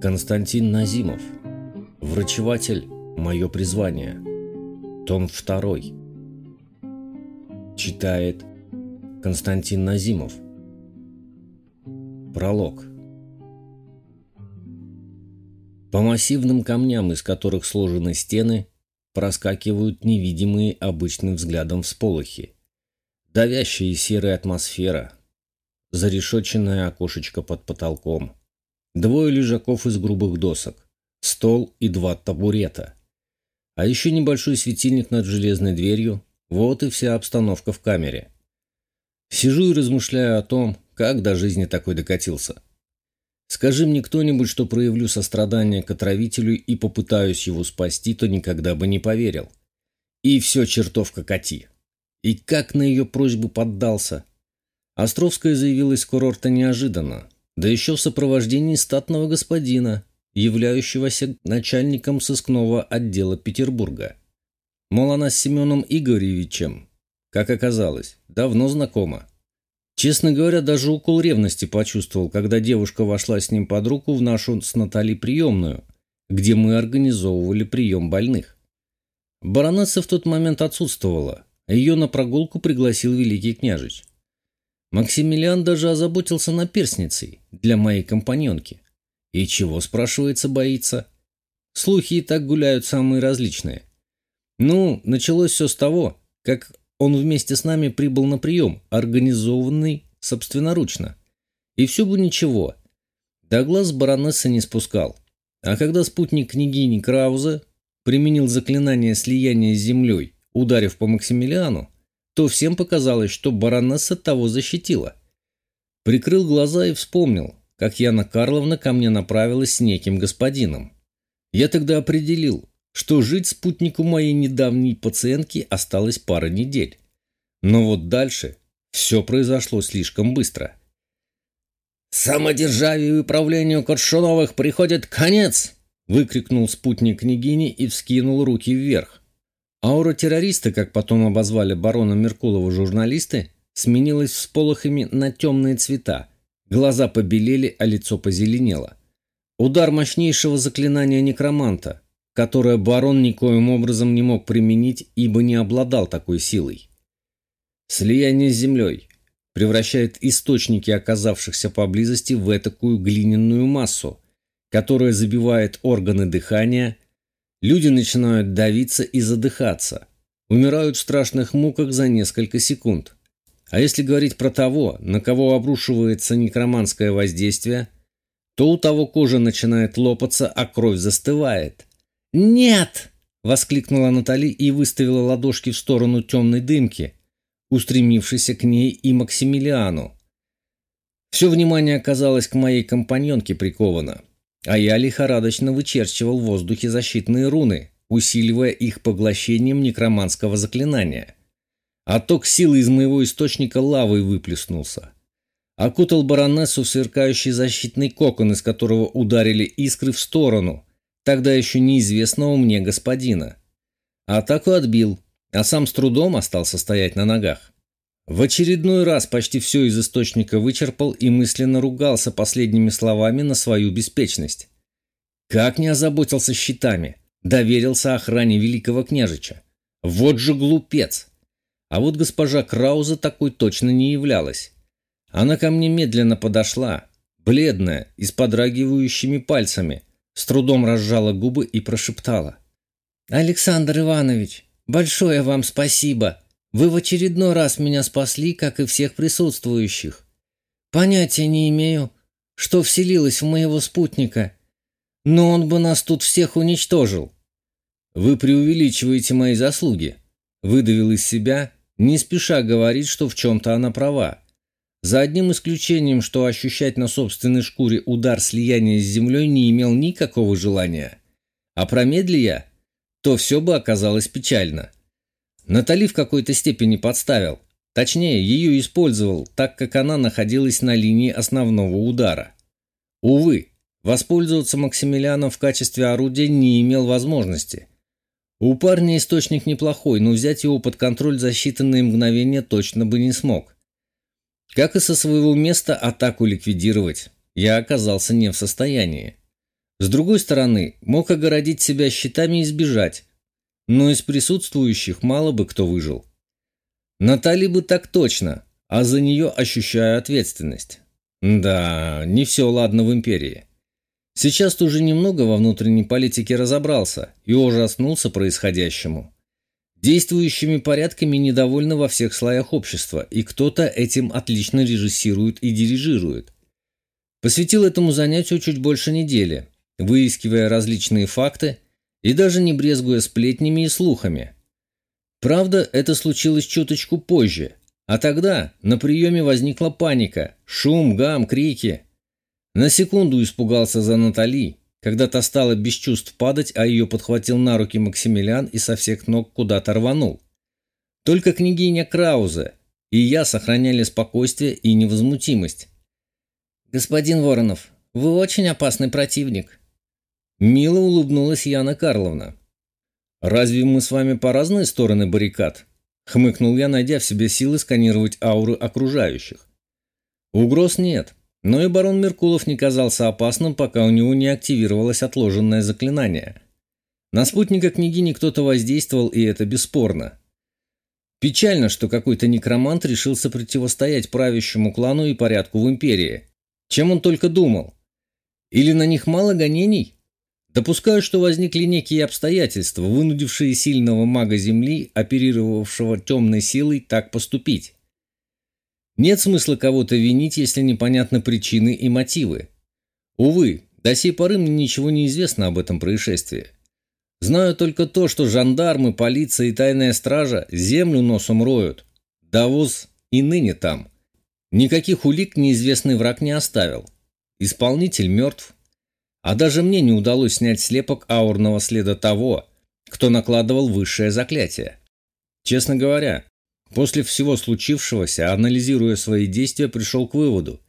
Константин Назимов. Врачеватель. Мое призвание. Том 2. Читает Константин Назимов. Пролог. По массивным камням, из которых сложены стены, проскакивают невидимые обычным взглядом всполохи. Давящая серая атмосфера. Зарешоченное окошечко под потолком – Двое лежаков из грубых досок, стол и два табурета. А еще небольшой светильник над железной дверью. Вот и вся обстановка в камере. Сижу и размышляю о том, как до жизни такой докатился. Скажи мне кто-нибудь, что проявлю сострадание к отравителю и попытаюсь его спасти, то никогда бы не поверил. И все чертовка Кати. И как на ее просьбу поддался. Островская заявилась с курорта неожиданно, да еще в сопровождении статного господина, являющегося начальником сыскного отдела Петербурга. Мол, она с Семеном Игоревичем, как оказалось, давно знакома. Честно говоря, даже укол ревности почувствовал, когда девушка вошла с ним под руку в нашу с Натальей приемную, где мы организовывали прием больных. Баронесса в тот момент отсутствовала, а ее на прогулку пригласил великий княжич. Максимилиан даже озаботился наперсницей для моей компаньонки. И чего, спрашивается, боится? Слухи и так гуляют самые различные. Ну, началось все с того, как он вместе с нами прибыл на прием, организованный собственноручно. И все бы ничего. До глаз баронессы не спускал. А когда спутник княгини Крауза применил заклинание слияния с землей, ударив по Максимилиану, то всем показалось, что баронесса того защитила. Прикрыл глаза и вспомнил, как Яна Карловна ко мне направилась с неким господином. Я тогда определил, что жить спутнику моей недавней пациентки осталось пара недель. Но вот дальше все произошло слишком быстро. «Самодержавию и управлению Коршуновых приходит конец!» выкрикнул спутник княгини и вскинул руки вверх. Аура террориста, как потом обозвали барона Меркулова журналисты, сменилась всполохами на темные цвета. Глаза побелели, а лицо позеленело. Удар мощнейшего заклинания некроманта, которое барон никоим образом не мог применить, ибо не обладал такой силой. Слияние с землей превращает источники оказавшихся поблизости в этакую глиняную массу, которая забивает органы дыхания – Люди начинают давиться и задыхаться, умирают в страшных муках за несколько секунд. А если говорить про того, на кого обрушивается некроманское воздействие, то у того кожа начинает лопаться, а кровь застывает. «Нет!» — воскликнула Натали и выставила ладошки в сторону темной дымки, устремившейся к ней и Максимилиану. Все внимание оказалось к моей компаньонке приковано а я лихорадочно вычерчивал в воздухе защитные руны, усиливая их поглощением некроманского заклинания. Отток силы из моего источника лавой выплеснулся. Окутал баронессу в сверкающий защитный кокон, из которого ударили искры в сторону, тогда еще неизвестного мне господина. Атаку отбил, а сам с трудом остался стоять на ногах. В очередной раз почти все из источника вычерпал и мысленно ругался последними словами на свою беспечность. Как не озаботился щитами, доверился охране великого княжича. Вот же глупец! А вот госпожа Крауза такой точно не являлась. Она ко мне медленно подошла, бледная и с подрагивающими пальцами, с трудом разжала губы и прошептала. «Александр Иванович, большое вам спасибо!» Вы в очередной раз меня спасли, как и всех присутствующих. Понятия не имею, что вселилось в моего спутника, но он бы нас тут всех уничтожил. Вы преувеличиваете мои заслуги, выдавил из себя, не спеша говорить, что в чем-то она права. За одним исключением, что ощущать на собственной шкуре удар слияния с землей не имел никакого желания. А промедли я, то все бы оказалось печально. Натали в какой-то степени подставил. Точнее, ее использовал, так как она находилась на линии основного удара. Увы, воспользоваться Максимилианом в качестве орудия не имел возможности. У парня источник неплохой, но взять его под контроль за считанные мгновения точно бы не смог. Как и со своего места атаку ликвидировать, я оказался не в состоянии. С другой стороны, мог огородить себя щитами и сбежать, но из присутствующих мало бы кто выжил. Натали бы так точно, а за нее ощущаю ответственность. Да, не все ладно в империи. Сейчас ты уже немного во внутренней политике разобрался и ужаснулся происходящему. Действующими порядками недовольны во всех слоях общества, и кто-то этим отлично режиссирует и дирижирует. Посвятил этому занятию чуть больше недели, выискивая различные факты и даже не брезгуя сплетнями и слухами. Правда, это случилось чуточку позже, а тогда на приеме возникла паника, шум, гам, крики. На секунду испугался за Натали, когда та стала без чувств падать, а ее подхватил на руки Максимилиан и со всех ног куда-то рванул. Только княгиня Краузе и я сохраняли спокойствие и невозмутимость. «Господин Воронов, вы очень опасный противник». Мило улыбнулась Яна Карловна. «Разве мы с вами по разные стороны баррикад?» Хмыкнул я, найдя в себе силы сканировать ауры окружающих. Угроз нет, но и барон Меркулов не казался опасным, пока у него не активировалось отложенное заклинание. На спутника княгини кто-то воздействовал, и это бесспорно. Печально, что какой-то некромант решился противостоять правящему клану и порядку в империи. Чем он только думал? Или на них мало гонений? Допускаю, что возникли некие обстоятельства, вынудившие сильного мага Земли, оперировавшего темной силой, так поступить. Нет смысла кого-то винить, если непонятны причины и мотивы. Увы, до сей поры мне ничего не известно об этом происшествии. Знаю только то, что жандармы, полиция и тайная стража землю носом роют. Давоз и ныне там. Никаких улик неизвестный враг не оставил. Исполнитель мертв. А даже мне не удалось снять слепок аурного следа того, кто накладывал высшее заклятие. Честно говоря, После всего случившегося, анализируя свои действия, пришел к выводу,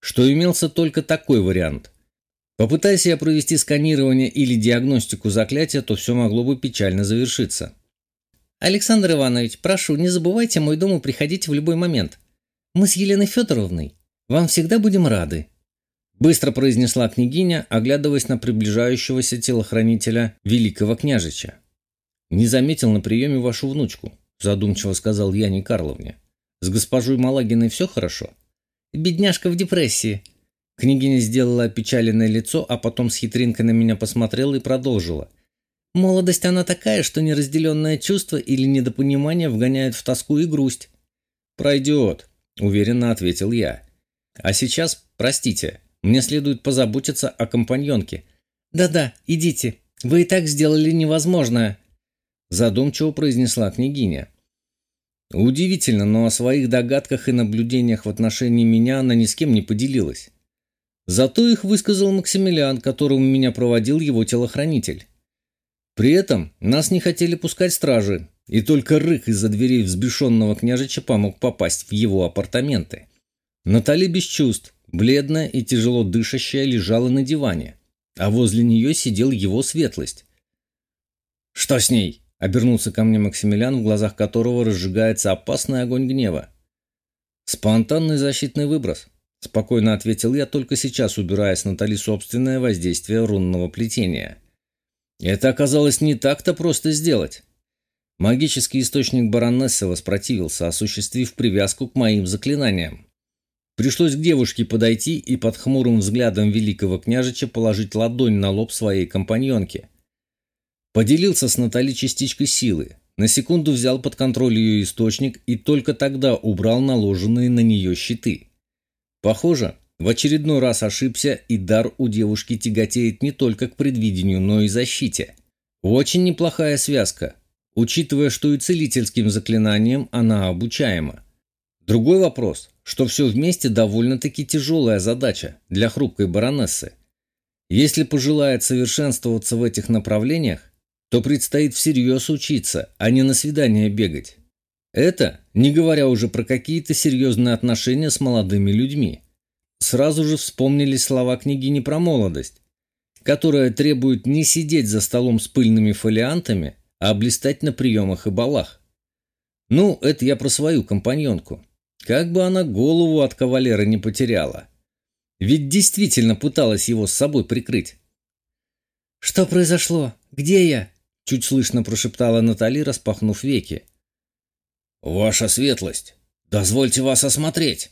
что имелся только такой вариант. Попытайся я провести сканирование или диагностику заклятия, то все могло бы печально завершиться. «Александр Иванович, прошу, не забывайте мой дом и приходите в любой момент. Мы с Еленой Федоровной. Вам всегда будем рады», – быстро произнесла княгиня, оглядываясь на приближающегося телохранителя великого княжича. «Не заметил на приеме вашу внучку задумчиво сказал Яне Карловне. С госпожой Малагиной все хорошо? Бедняжка в депрессии. Княгиня сделала опечаленное лицо, а потом с хитринкой на меня посмотрела и продолжила. Молодость она такая, что неразделенное чувство или недопонимание вгоняют в тоску и грусть. «Пройдет», — уверенно ответил я. «А сейчас, простите, мне следует позаботиться о компаньонке». «Да-да, идите. Вы и так сделали невозможное», задумчиво произнесла княгиня. Удивительно, но о своих догадках и наблюдениях в отношении меня она ни с кем не поделилась. Зато их высказал Максимилиан, которому меня проводил его телохранитель. При этом нас не хотели пускать стражи, и только рык из-за дверей взбешенного княжича помог попасть в его апартаменты. Натали без чувств, бледная и тяжело дышащая, лежала на диване, а возле нее сидел его светлость. «Что с ней?» Обернулся ко мне Максимилиан, в глазах которого разжигается опасный огонь гнева. «Спонтанный защитный выброс», – спокойно ответил я, только сейчас убирая с Натали собственное воздействие рунного плетения. Это оказалось не так-то просто сделать. Магический источник баронессы воспротивился, осуществив привязку к моим заклинаниям. Пришлось к девушке подойти и под хмурым взглядом великого княжича положить ладонь на лоб своей компаньонки – Поделился с Натали частичкой силы, на секунду взял под контроль ее источник и только тогда убрал наложенные на нее щиты. Похоже, в очередной раз ошибся, и дар у девушки тяготеет не только к предвидению, но и защите. Очень неплохая связка, учитывая, что и целительским заклинанием она обучаема. Другой вопрос, что все вместе довольно-таки тяжелая задача для хрупкой баронессы. Если пожелает совершенствоваться в этих направлениях, то предстоит всерьез учиться, а не на свидание бегать. Это, не говоря уже про какие-то серьезные отношения с молодыми людьми. Сразу же вспомнили слова княгини про молодость, которая требует не сидеть за столом с пыльными фолиантами, а блистать на приемах и балах. Ну, это я про свою компаньонку. Как бы она голову от кавалера не потеряла. Ведь действительно пыталась его с собой прикрыть. «Что произошло? Где я?» Чуть слышно прошептала Натали, распахнув веки. «Ваша светлость, дозвольте вас осмотреть!»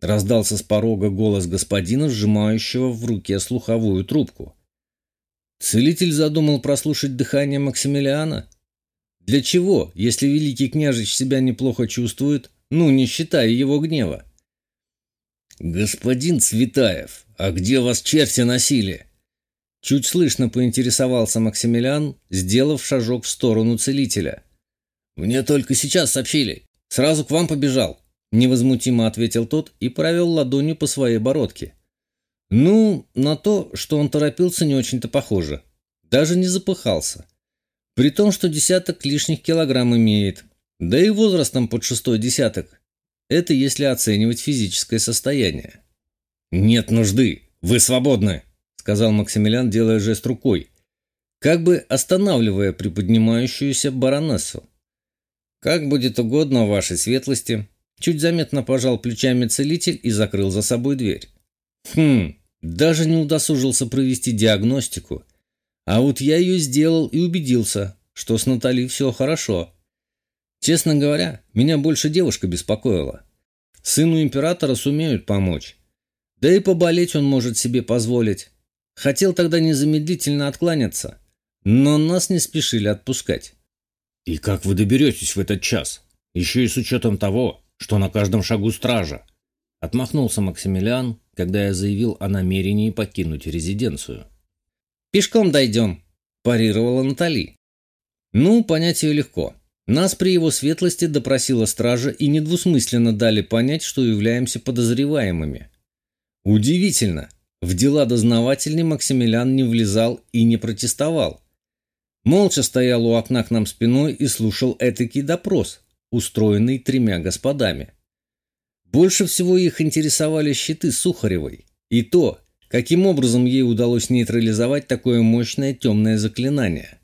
Раздался с порога голос господина, сжимающего в руке слуховую трубку. Целитель задумал прослушать дыхание Максимилиана? Для чего, если великий княжич себя неплохо чувствует, ну, не считая его гнева? «Господин Цветаев, а где вас черти носили?» Чуть слышно поинтересовался Максимилиан, сделав шажок в сторону целителя. «Мне только сейчас сообщили. Сразу к вам побежал», — невозмутимо ответил тот и провел ладонью по своей бородке. Ну, на то, что он торопился, не очень-то похоже. Даже не запыхался. При том, что десяток лишних килограмм имеет. Да и возрастом под шестой десяток. Это если оценивать физическое состояние. «Нет нужды. Вы свободны», — сказал Максимилиан, делая жест рукой, как бы останавливая приподнимающуюся баронессу. «Как будет угодно вашей светлости», — чуть заметно пожал плечами целитель и закрыл за собой дверь. «Хм, даже не удосужился провести диагностику. А вот я ее сделал и убедился, что с Натали все хорошо. Честно говоря, меня больше девушка беспокоила. Сыну императора сумеют помочь. Да и поболеть он может себе позволить. Хотел тогда незамедлительно откланяться, но нас не спешили отпускать. «И как вы доберетесь в этот час? Еще и с учетом того, что на каждом шагу стража!» Отмахнулся Максимилиан, когда я заявил о намерении покинуть резиденцию. «Пешком дойдем», – парировала Натали. «Ну, понять ее легко. Нас при его светлости допросила стража и недвусмысленно дали понять, что являемся подозреваемыми. Удивительно, в дела дознавательный Максимилиан не влезал и не протестовал. Молча стоял у окна к нам спиной и слушал этакий допрос, устроенный тремя господами. Больше всего их интересовали щиты Сухаревой и то, каким образом ей удалось нейтрализовать такое мощное темное заклинание –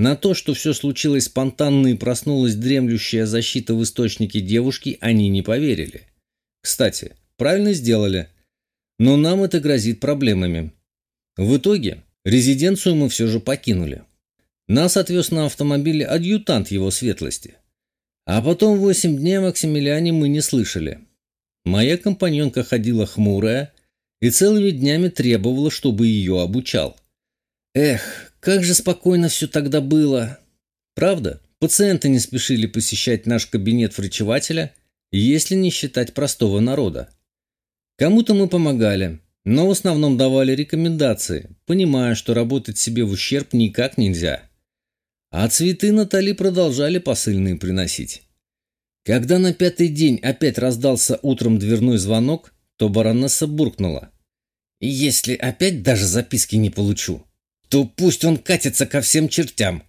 на то, что все случилось спонтанно и проснулась дремлющая защита в источнике девушки, они не поверили. Кстати, правильно сделали. Но нам это грозит проблемами. В итоге резиденцию мы все же покинули. Нас отвез на автомобиле адъютант его светлости. А потом восемь дней о Максимилиане мы не слышали. Моя компаньонка ходила хмурая и целыми днями требовала, чтобы ее обучал. Эх, как же спокойно все тогда было. Правда, пациенты не спешили посещать наш кабинет врачевателя, если не считать простого народа. Кому-то мы помогали, но в основном давали рекомендации, понимая, что работать себе в ущерб никак нельзя. А цветы Натали продолжали посыльные приносить. Когда на пятый день опять раздался утром дверной звонок, то баронесса буркнула. «Если опять даже записки не получу, то пусть он катится ко всем чертям.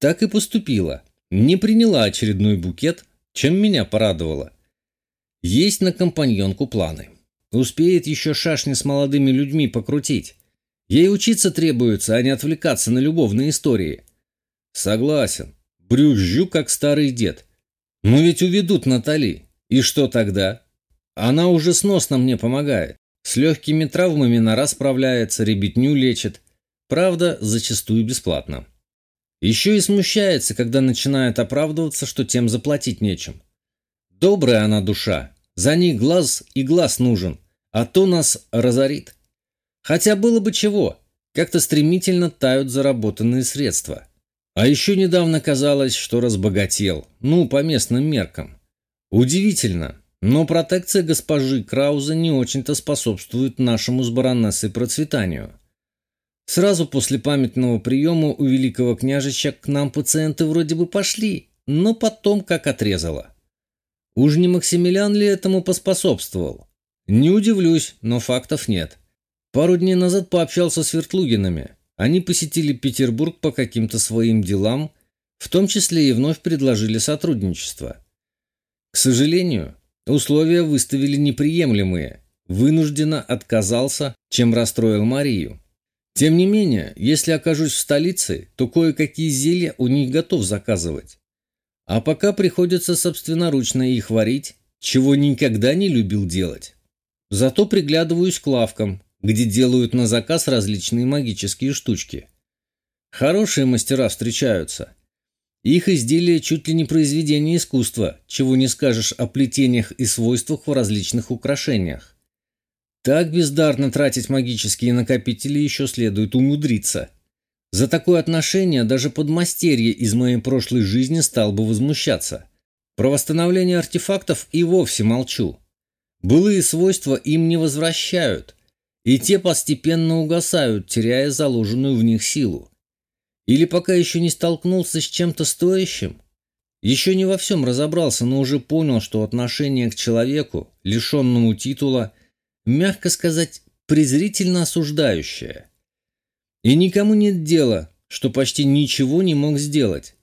Так и поступила. Не приняла очередной букет, чем меня порадовало. Есть на компаньонку планы. Успеет еще шашни с молодыми людьми покрутить. Ей учиться требуется, а не отвлекаться на любовные истории. Согласен. Брюзжу, как старый дед. Но ведь уведут Натали. И что тогда? Она уже сносно мне помогает. С легкими травмами на раз справляется, ребятню лечит. Правда, зачастую бесплатно. Еще и смущается, когда начинает оправдываться, что тем заплатить нечем. Добрая она душа, за ней глаз и глаз нужен, а то нас разорит. Хотя было бы чего, как-то стремительно тают заработанные средства. А еще недавно казалось, что разбогател, ну, по местным меркам. Удивительно, но протекция госпожи Крауза не очень-то способствует нашему с баронессой процветанию. Сразу после памятного приема у великого княжича к нам пациенты вроде бы пошли, но потом как отрезало. Уж не Максимилиан ли этому поспособствовал? Не удивлюсь, но фактов нет. Пару дней назад пообщался с Вертлугинами. Они посетили Петербург по каким-то своим делам, в том числе и вновь предложили сотрудничество. К сожалению, условия выставили неприемлемые. Вынужденно отказался, чем расстроил Марию. Тем не менее, если окажусь в столице, то кое-какие зелья у них готов заказывать. А пока приходится собственноручно их варить, чего никогда не любил делать. Зато приглядываюсь к лавкам, где делают на заказ различные магические штучки. Хорошие мастера встречаются. Их изделия чуть ли не произведение искусства, чего не скажешь о плетениях и свойствах в различных украшениях. Так бездарно тратить магические накопители еще следует умудриться. За такое отношение даже подмастерье из моей прошлой жизни стал бы возмущаться. Про восстановление артефактов и вовсе молчу. Былые свойства им не возвращают, и те постепенно угасают, теряя заложенную в них силу. Или пока еще не столкнулся с чем-то стоящим, еще не во всем разобрался, но уже понял, что отношение к человеку, лишенному титула – мягко сказать, презрительно осуждающее. И никому нет дела, что почти ничего не мог сделать.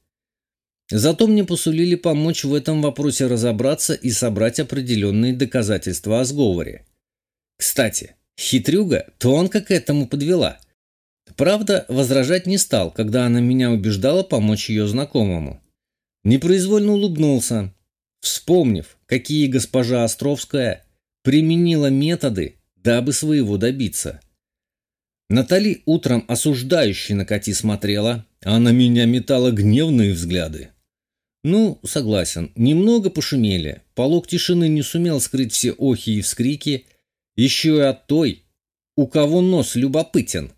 Зато мне посулили помочь в этом вопросе разобраться и собрать определенные доказательства о сговоре. Кстати, хитрюга тонко к этому подвела. Правда, возражать не стал, когда она меня убеждала помочь ее знакомому. Непроизвольно улыбнулся, вспомнив, какие госпожа Островская применила методы, дабы своего добиться. Натали утром осуждающе на коти смотрела, а на меня метала гневные взгляды. Ну, согласен, немного пошумели, полог тишины не сумел скрыть все охи и вскрики, еще и от той, у кого нос любопытен.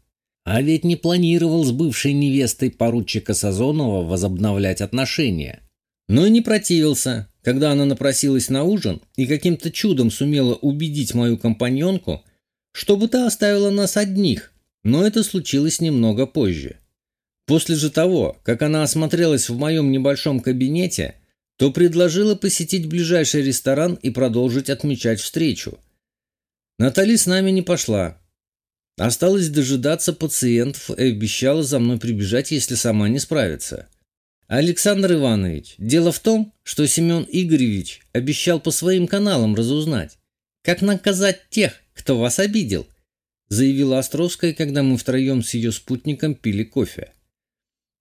А ведь не планировал с бывшей невестой поручика Сазонова возобновлять отношения. Но и не противился, когда она напросилась на ужин и каким-то чудом сумела убедить мою компаньонку, чтобы та оставила нас одних, но это случилось немного позже. После же того, как она осмотрелась в моем небольшом кабинете, то предложила посетить ближайший ресторан и продолжить отмечать встречу. Натали с нами не пошла. Осталось дожидаться пациентов и обещала за мной прибежать, если сама не справится. Александр Иванович, дело в том, что Семен Игоревич обещал по своим каналам разузнать, как наказать тех, кто вас обидел, заявила Островская, когда мы втроем с ее спутником пили кофе.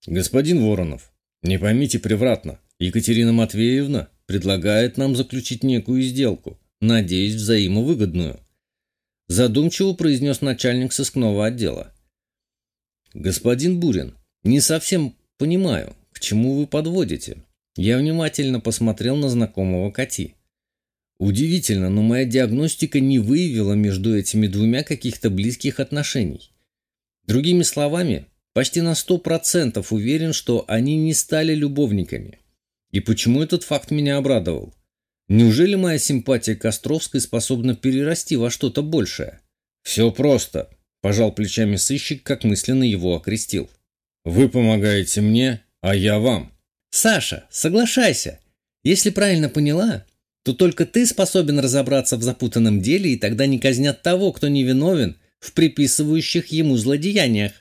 Господин Воронов, не поймите превратно, Екатерина Матвеевна предлагает нам заключить некую сделку, надеюсь, взаимовыгодную. Задумчиво произнес начальник сыскного отдела. Господин Бурин, не совсем понимаю, к чему вы подводите? Я внимательно посмотрел на знакомого Кати. Удивительно, но моя диагностика не выявила между этими двумя каких-то близких отношений. Другими словами, почти на сто процентов уверен, что они не стали любовниками. И почему этот факт меня обрадовал? Неужели моя симпатия к Островской способна перерасти во что-то большее? Все просто, пожал плечами сыщик, как мысленно его окрестил. Вы помогаете мне, а я вам. Саша, соглашайся. Если правильно поняла, то только ты способен разобраться в запутанном деле, и тогда не казнят того, кто невиновен в приписывающих ему злодеяниях.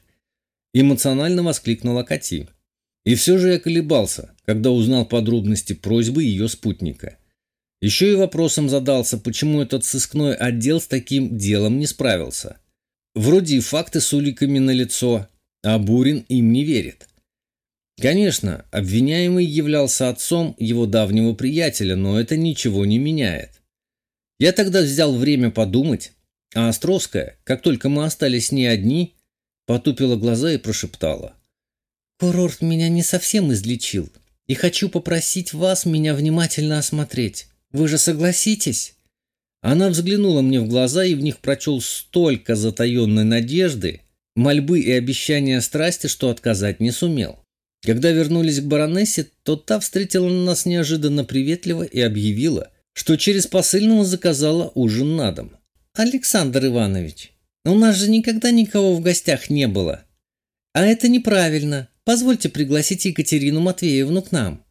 Эмоционально воскликнула Кати. И все же я колебался, когда узнал подробности просьбы ее спутника. Еще и вопросом задался, почему этот сыскной отдел с таким делом не справился. Вроде и факты с уликами на лицо, а Бурин им не верит. Конечно, обвиняемый являлся отцом его давнего приятеля, но это ничего не меняет. Я тогда взял время подумать, а Островская, как только мы остались не одни, потупила глаза и прошептала. «Курорт меня не совсем излечил, и хочу попросить вас меня внимательно осмотреть. Вы же согласитесь?» Она взглянула мне в глаза и в них прочел столько затаенной надежды, мольбы и обещания страсти, что отказать не сумел. Когда вернулись к баронессе, то та встретила нас неожиданно приветливо и объявила, что через посыльного заказала ужин на дом. «Александр Иванович, у нас же никогда никого в гостях не было. А это неправильно. Позвольте пригласить Екатерину Матвеевну к нам»,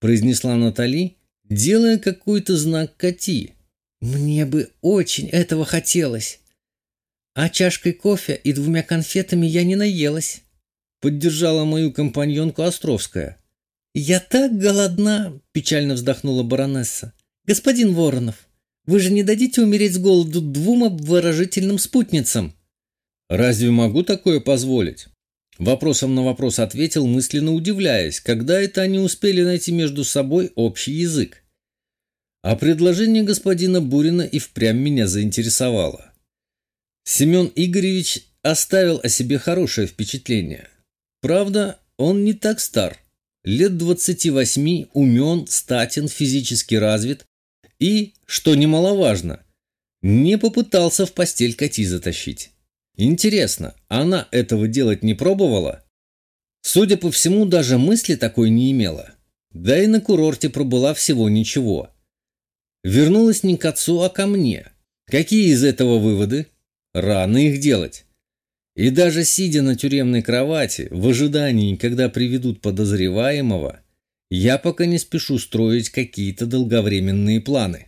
произнесла Натали, делая какой-то знак коти. «Мне бы очень этого хотелось. А чашкой кофе и двумя конфетами я не наелась». Поддержала мою компаньонку Островская. «Я так голодна!» – печально вздохнула баронесса. «Господин Воронов, вы же не дадите умереть с голоду двум обворожительным спутницам?» «Разве могу такое позволить?» Вопросом на вопрос ответил, мысленно удивляясь, когда это они успели найти между собой общий язык. А предложение господина Бурина и впрямь меня заинтересовало. Семен Игоревич оставил о себе хорошее впечатление. Правда, он не так стар. Лет 28, умен, статен, физически развит и, что немаловажно, не попытался в постель коти затащить. Интересно, она этого делать не пробовала? Судя по всему, даже мысли такой не имела. Да и на курорте пробыла всего ничего. Вернулась не к отцу, а ко мне. Какие из этого выводы? Рано их делать. И даже сидя на тюремной кровати, в ожидании, когда приведут подозреваемого, я пока не спешу строить какие-то долговременные планы.